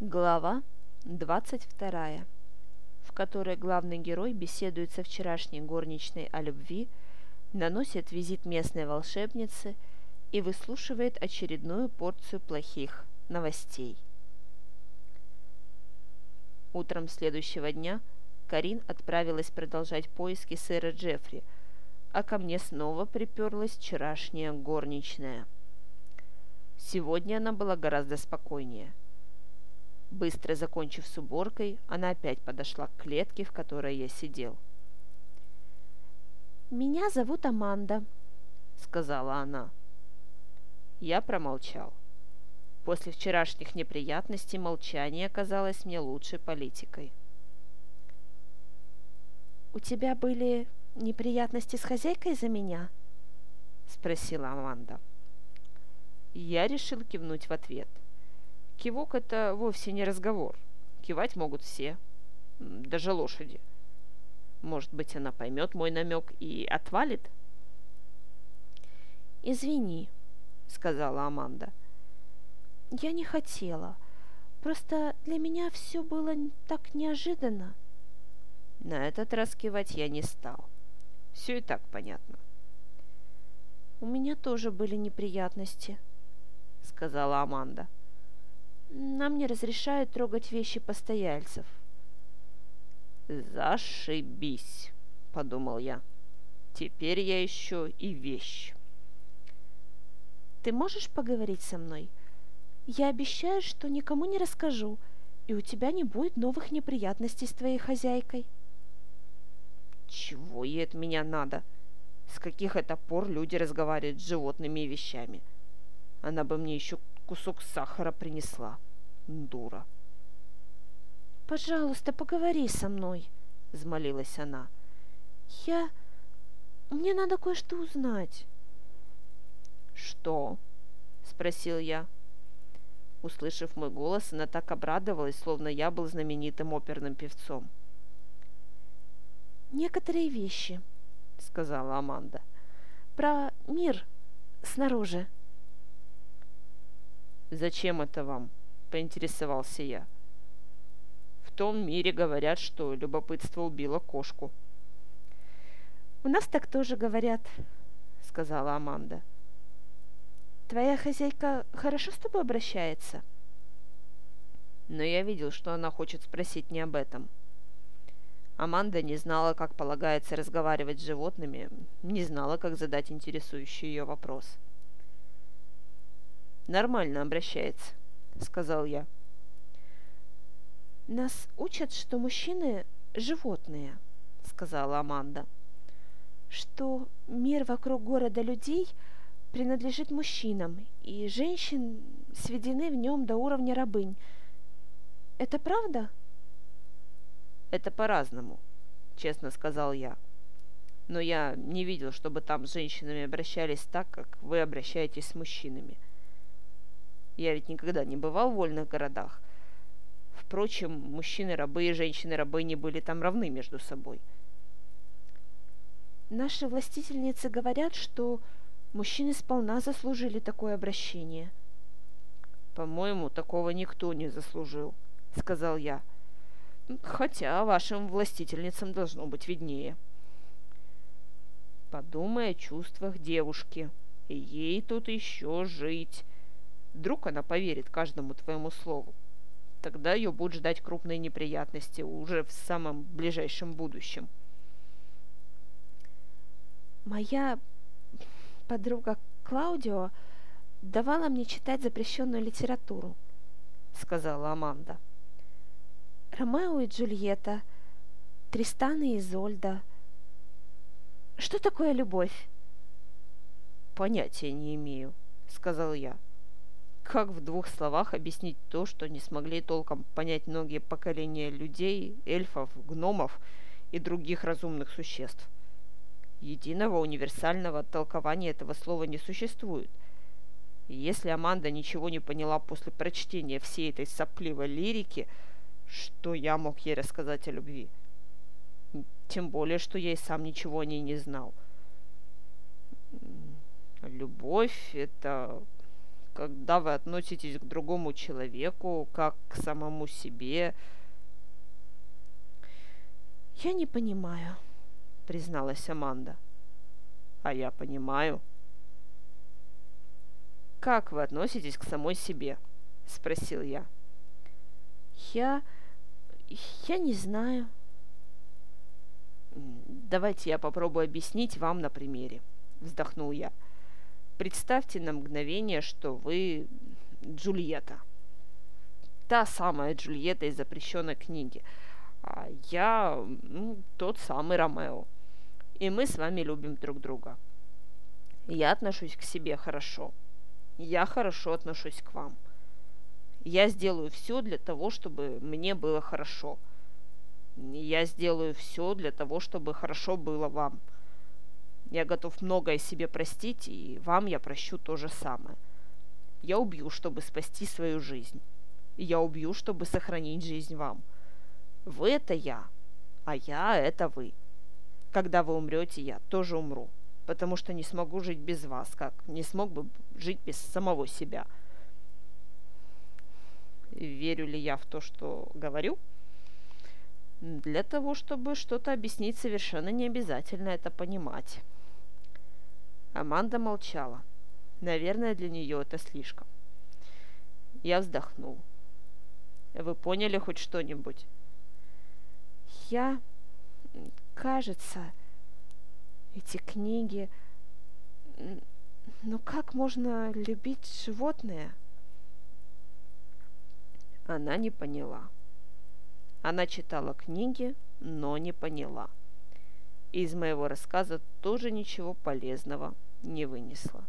Глава 22, в которой главный герой беседует со вчерашней горничной о любви, наносит визит местной волшебнице и выслушивает очередную порцию плохих новостей. Утром следующего дня Карин отправилась продолжать поиски сэра Джеффри, а ко мне снова приперлась вчерашняя горничная. Сегодня она была гораздо спокойнее – Быстро закончив с уборкой, она опять подошла к клетке, в которой я сидел. «Меня зовут Аманда», — сказала она. Я промолчал. После вчерашних неприятностей молчание казалось мне лучшей политикой. «У тебя были неприятности с хозяйкой за меня?» — спросила Аманда. Я решил кивнуть в ответ. Кивок – это вовсе не разговор. Кивать могут все, даже лошади. Может быть, она поймет мой намек и отвалит? «Извини», — сказала Аманда. «Я не хотела. Просто для меня все было так неожиданно». На этот раз кивать я не стал. Все и так понятно. «У меня тоже были неприятности», — сказала Аманда. — нам не разрешают трогать вещи постояльцев. «Зашибись!» – подумал я. «Теперь я еще и вещь». «Ты можешь поговорить со мной? Я обещаю, что никому не расскажу, и у тебя не будет новых неприятностей с твоей хозяйкой». «Чего ей от меня надо? С каких это пор люди разговаривают с животными и вещами? Она бы мне еще кусок сахара принесла. Дура. «Пожалуйста, поговори со мной», — взмолилась она. «Я... Мне надо кое-что узнать». «Что?» — спросил я. Услышав мой голос, она так обрадовалась, словно я был знаменитым оперным певцом. «Некоторые вещи», — сказала Аманда. «Про мир снаружи». «Зачем это вам?» – поинтересовался я. «В том мире говорят, что любопытство убило кошку». «У нас так тоже говорят», – сказала Аманда. «Твоя хозяйка хорошо с тобой обращается?» Но я видел, что она хочет спросить не об этом. Аманда не знала, как полагается разговаривать с животными, не знала, как задать интересующий ее вопрос – нормально обращается», — сказал я. «Нас учат, что мужчины – животные», — сказала Аманда. «Что мир вокруг города людей принадлежит мужчинам, и женщин сведены в нем до уровня рабынь. Это правда?» «Это по-разному», — честно сказал я. «Но я не видел, чтобы там с женщинами обращались так, как вы обращаетесь с мужчинами». Я ведь никогда не бывал в вольных городах. Впрочем, мужчины-рабы и женщины-рабыни были там равны между собой. Наши властительницы говорят, что мужчины сполна заслужили такое обращение. «По-моему, такого никто не заслужил», — сказал я. «Хотя вашим властительницам должно быть виднее». «Подумай о чувствах девушки. Ей тут еще жить. Вдруг она поверит каждому твоему слову. Тогда ее будут ждать крупные неприятности уже в самом ближайшем будущем. Моя подруга Клаудио давала мне читать запрещенную литературу, сказала Аманда. Ромео и Джульетта, Тристан и Изольда. Что такое любовь? Понятия не имею, сказал я. Как в двух словах объяснить то, что не смогли толком понять многие поколения людей, эльфов, гномов и других разумных существ? Единого универсального толкования этого слова не существует. И если Аманда ничего не поняла после прочтения всей этой сопливой лирики, что я мог ей рассказать о любви? Тем более, что я и сам ничего о ней не знал. Любовь — это когда вы относитесь к другому человеку, как к самому себе. Я не понимаю, призналась Аманда. А я понимаю. Как вы относитесь к самой себе? Спросил я. Я... я не знаю. Давайте я попробую объяснить вам на примере. Вздохнул я. Представьте на мгновение, что вы Джульетта. Та самая Джульетта из запрещенной книги. А я ну, тот самый Ромео. И мы с вами любим друг друга. Я отношусь к себе хорошо. Я хорошо отношусь к вам. Я сделаю все для того, чтобы мне было хорошо. Я сделаю все для того, чтобы хорошо было вам. Я готов многое себе простить, и вам я прощу то же самое. Я убью, чтобы спасти свою жизнь. Я убью, чтобы сохранить жизнь вам. Вы – это я, а я – это вы. Когда вы умрете, я тоже умру, потому что не смогу жить без вас, как не смог бы жить без самого себя. Верю ли я в то, что говорю? Для того, чтобы что-то объяснить, совершенно не обязательно это понимать. Аманда молчала. Наверное, для нее это слишком. Я вздохнул. Вы поняли хоть что-нибудь? Я, кажется, эти книги... Но как можно любить животное? Она не поняла. Она читала книги, но не поняла из моего рассказа тоже ничего полезного не вынесла.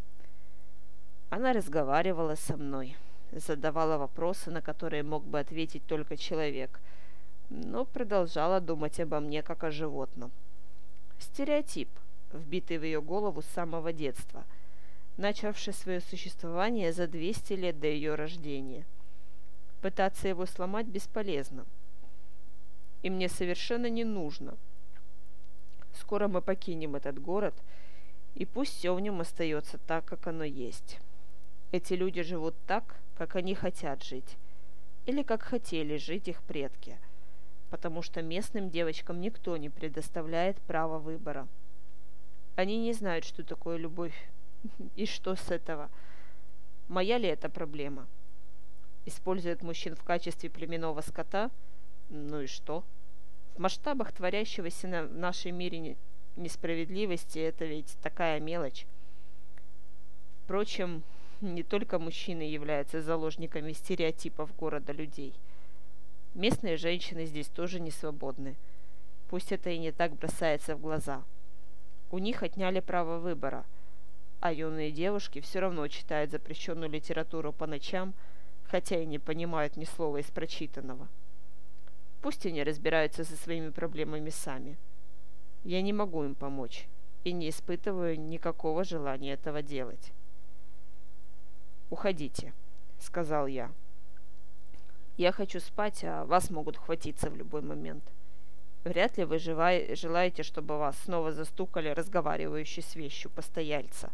Она разговаривала со мной, задавала вопросы, на которые мог бы ответить только человек, но продолжала думать обо мне как о животном. Стереотип, вбитый в ее голову с самого детства, начавший свое существование за 200 лет до ее рождения. Пытаться его сломать бесполезно. И мне совершенно не нужно – Скоро мы покинем этот город, и пусть все в нем остается так, как оно есть. Эти люди живут так, как они хотят жить, или как хотели жить их предки, потому что местным девочкам никто не предоставляет права выбора. Они не знают, что такое любовь, и что с этого. Моя ли это проблема? Используют мужчин в качестве племенного скота? Ну и что? — в масштабах творящегося на, в нашем мире несправедливости это ведь такая мелочь. Впрочем, не только мужчины являются заложниками стереотипов города людей. Местные женщины здесь тоже не свободны. Пусть это и не так бросается в глаза. У них отняли право выбора, а юные девушки все равно читают запрещенную литературу по ночам, хотя и не понимают ни слова из прочитанного. Пусть они разбираются со своими проблемами сами. Я не могу им помочь и не испытываю никакого желания этого делать. «Уходите», — сказал я. «Я хочу спать, а вас могут хватиться в любой момент. Вряд ли вы желаете, чтобы вас снова застукали разговаривающий с вещью постояльца».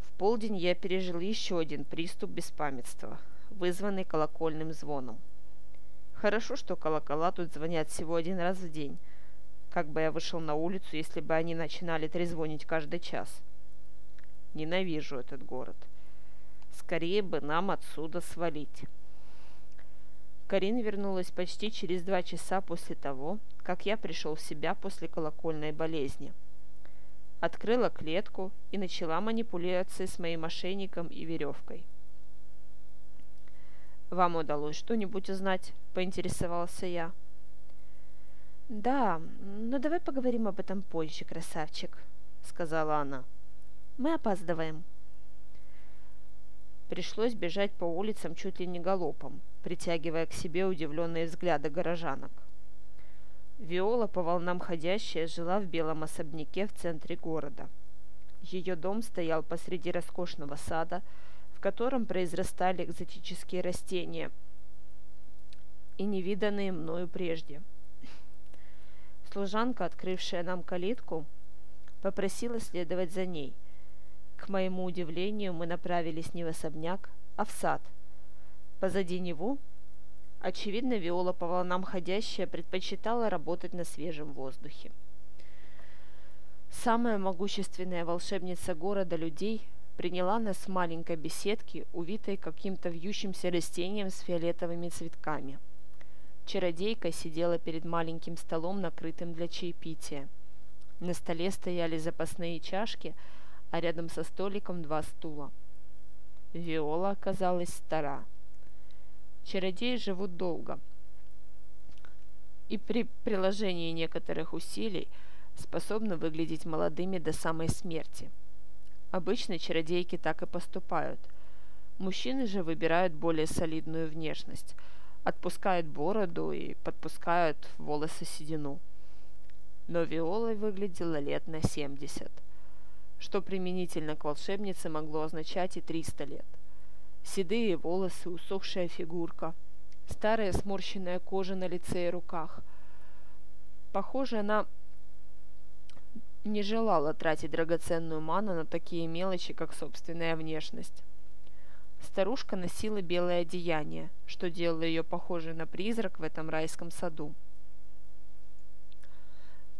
В полдень я пережил еще один приступ беспамятства, вызванный колокольным звоном. Хорошо, что колокола тут звонят всего один раз в день. Как бы я вышел на улицу, если бы они начинали трезвонить каждый час? Ненавижу этот город. Скорее бы нам отсюда свалить. Карин вернулась почти через два часа после того, как я пришел в себя после колокольной болезни. Открыла клетку и начала манипуляции с моим мошенником и веревкой. «Вам удалось что-нибудь узнать?» – поинтересовался я. «Да, но давай поговорим об этом позже, красавчик», – сказала она. «Мы опаздываем». Пришлось бежать по улицам чуть ли не галопом, притягивая к себе удивленные взгляды горожанок. Виола, по волнам ходящая, жила в белом особняке в центре города. Ее дом стоял посреди роскошного сада – в котором произрастали экзотические растения и невиданные мною прежде. Служанка, открывшая нам калитку, попросила следовать за ней. К моему удивлению, мы направились не в особняк, а в сад. Позади него, очевидно, Виола по волнам ходящая предпочитала работать на свежем воздухе. Самая могущественная волшебница города людей приняла нас в маленькой беседке, увитой каким-то вьющимся растением с фиолетовыми цветками. Чародейка сидела перед маленьким столом, накрытым для чаепития. На столе стояли запасные чашки, а рядом со столиком два стула. Виола оказалась стара. Чародеи живут долго. И при приложении некоторых усилий способны выглядеть молодыми до самой смерти. Обычно чародейки так и поступают. Мужчины же выбирают более солидную внешность, отпускают бороду и подпускают волосы седину. Но Виолой выглядела лет на 70, что применительно к волшебнице могло означать и 300 лет. Седые волосы, усохшая фигурка, старая сморщенная кожа на лице и руках. Похоже, она не желала тратить драгоценную ману на такие мелочи, как собственная внешность. Старушка носила белое одеяние, что делало ее похожей на призрак в этом райском саду.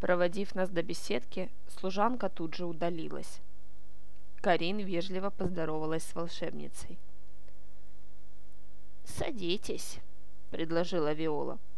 Проводив нас до беседки, служанка тут же удалилась. Карин вежливо поздоровалась с волшебницей. «Садитесь», — предложила Виола. —